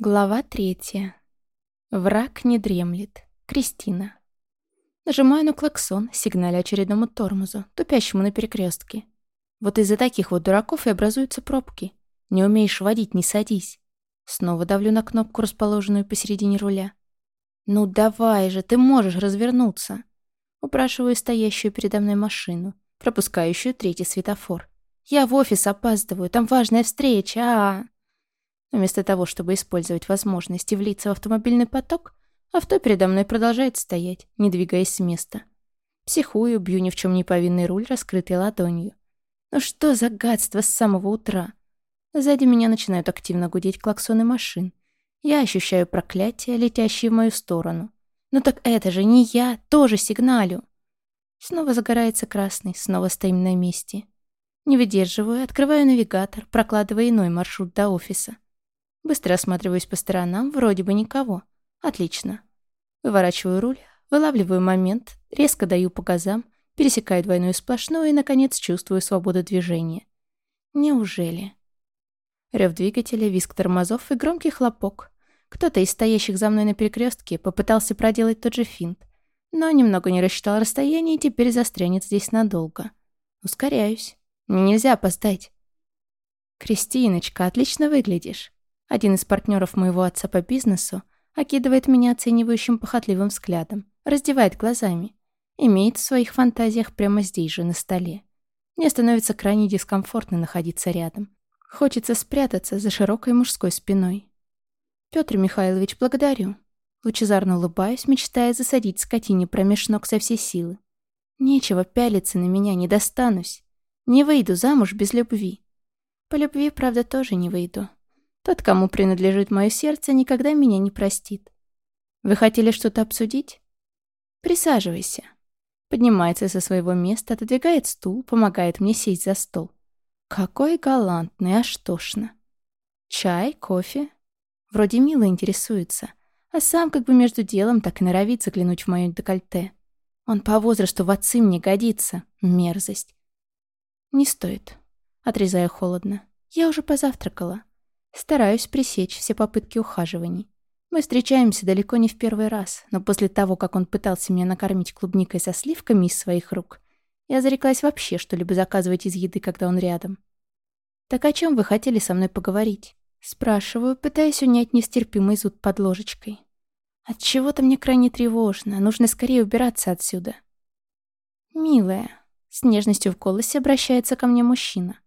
Глава третья. Враг не дремлет. Кристина. Нажимаю на клаксон, сигналя очередному тормозу, тупящему на перекрестке. Вот из-за таких вот дураков и образуются пробки. Не умеешь водить, не садись. Снова давлю на кнопку, расположенную посередине руля. «Ну давай же, ты можешь развернуться!» Упрашиваю стоящую передо мной машину, пропускающую третий светофор. «Я в офис опаздываю, там важная встреча, а, -а, -а. Вместо того, чтобы использовать возможность и влиться в автомобильный поток, авто передо мной продолжает стоять, не двигаясь с места. Психую, бью ни в чем не повинный руль, раскрытой ладонью. Ну что за гадство с самого утра? Сзади меня начинают активно гудеть клаксоны машин. Я ощущаю проклятие, летящее в мою сторону. Ну так это же не я, тоже сигналю. Снова загорается красный, снова стоим на месте. Не выдерживаю, открываю навигатор, прокладывая иной маршрут до офиса. Быстро осматриваюсь по сторонам, вроде бы никого. Отлично. Выворачиваю руль, вылавливаю момент, резко даю по газам, пересекаю двойную сплошную и, наконец, чувствую свободу движения. Неужели? Рев двигателя, визг тормозов и громкий хлопок. Кто-то из стоящих за мной на перекрестке попытался проделать тот же финт, но немного не рассчитал расстояние и теперь застрянет здесь надолго. Ускоряюсь. Мне нельзя опоздать. «Кристиночка, отлично выглядишь. Один из партнеров моего отца по бизнесу окидывает меня оценивающим похотливым взглядом, раздевает глазами. Имеет в своих фантазиях прямо здесь же, на столе. Мне становится крайне дискомфортно находиться рядом. Хочется спрятаться за широкой мужской спиной. Петр Михайлович, благодарю. Лучезарно улыбаюсь, мечтая засадить скотине промеж ног со всей силы. Нечего пялиться на меня, не достанусь. Не выйду замуж без любви. По любви, правда, тоже не выйду. Тот, кому принадлежит мое сердце, никогда меня не простит. Вы хотели что-то обсудить? Присаживайся. Поднимается со своего места, отодвигает стул, помогает мне сесть за стол. Какой галантный, аж тошно. Чай, кофе? Вроде мило интересуется, а сам как бы между делом так и норовит заглянуть в мое декольте. Он по возрасту в отцы мне годится. Мерзость. Не стоит. Отрезаю холодно. Я уже позавтракала. Стараюсь пресечь все попытки ухаживаний. Мы встречаемся далеко не в первый раз, но после того, как он пытался меня накормить клубникой со сливками из своих рук, я зареклась вообще что-либо заказывать из еды, когда он рядом. «Так о чем вы хотели со мной поговорить?» Спрашиваю, пытаясь унять нестерпимый зуд под ложечкой. От чего то мне крайне тревожно, нужно скорее убираться отсюда. «Милая», — с нежностью в голосе обращается ко мне мужчина.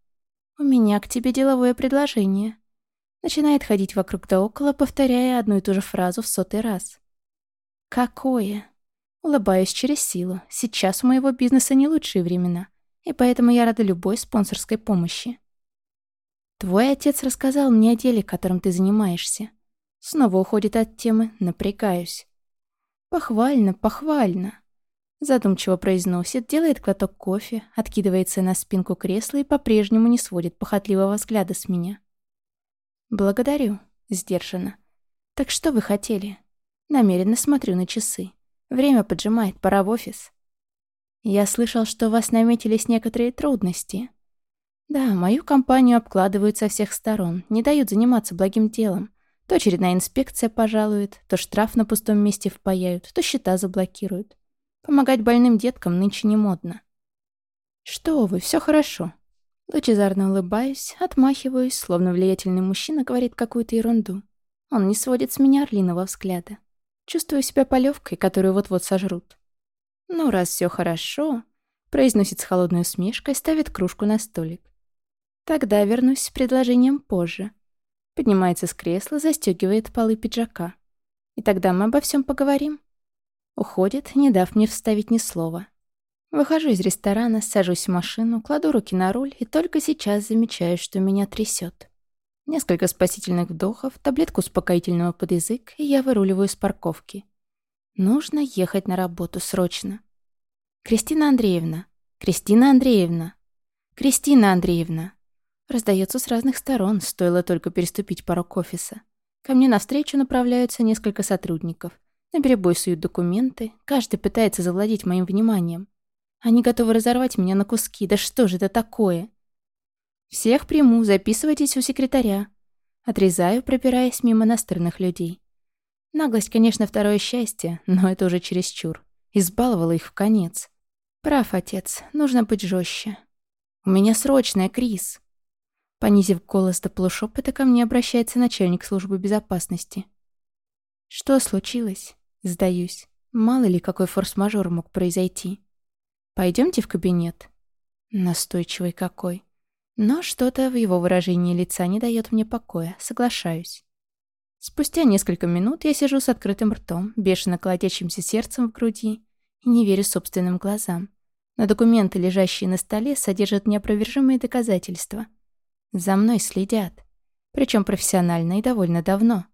«У меня к тебе деловое предложение. Начинает ходить вокруг да около, повторяя одну и ту же фразу в сотый раз. «Какое?» Улыбаюсь через силу. Сейчас у моего бизнеса не лучшие времена, и поэтому я рада любой спонсорской помощи. Твой отец рассказал мне о деле, которым ты занимаешься. Снова уходит от темы, напрягаюсь. Похвально, похвально. Задумчиво произносит, делает глоток кофе, откидывается на спинку кресла и по-прежнему не сводит похотливого взгляда с меня. «Благодарю», — сдержанно. «Так что вы хотели?» Намеренно смотрю на часы. Время поджимает, пора в офис. Я слышал, что у вас наметились некоторые трудности. Да, мою компанию обкладывают со всех сторон, не дают заниматься благим делом. То очередная инспекция пожалует, то штраф на пустом месте впаяют, то счета заблокируют. Помогать больным деткам нынче не модно. Что вы, все хорошо. Лучезарно улыбаюсь, отмахиваюсь, словно влиятельный мужчина говорит какую-то ерунду. Он не сводит с меня орлиного взгляда. Чувствую себя полевкой, которую вот-вот сожрут. «Ну, раз все хорошо», — произносит с холодной усмешкой, ставит кружку на столик. «Тогда вернусь с предложением позже». Поднимается с кресла, застегивает полы пиджака. «И тогда мы обо всем поговорим». Уходит, не дав мне вставить ни слова. Выхожу из ресторана, сажусь в машину, кладу руки на руль и только сейчас замечаю, что меня трясет. Несколько спасительных вдохов, таблетку успокоительного под язык, и я выруливаю с парковки. Нужно ехать на работу срочно. «Кристина Андреевна! Кристина Андреевна! Кристина Андреевна!» Раздается с разных сторон, стоило только переступить порог офиса. Ко мне навстречу направляются несколько сотрудников. На перебой суют документы, каждый пытается завладеть моим вниманием. Они готовы разорвать меня на куски. Да что же это такое? Всех приму, записывайтесь у секретаря. Отрезаю, пробираясь мимо настырных людей. Наглость, конечно, второе счастье, но это уже чересчур. Избаловала их в конец. Прав, отец, нужно быть жестче. У меня срочная, Крис. Понизив голос до полушепота, ко мне обращается начальник службы безопасности. Что случилось? Сдаюсь. Мало ли, какой форс-мажор мог произойти. Пойдемте в кабинет. Настойчивый какой. Но что-то в его выражении лица не дает мне покоя, соглашаюсь. Спустя несколько минут я сижу с открытым ртом, бешено колотящимся сердцем в груди и не верю собственным глазам. Но документы, лежащие на столе, содержат неопровержимые доказательства. За мной следят. Причем профессионально и довольно давно.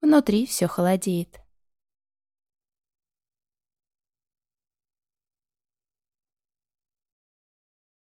Внутри все холодеет.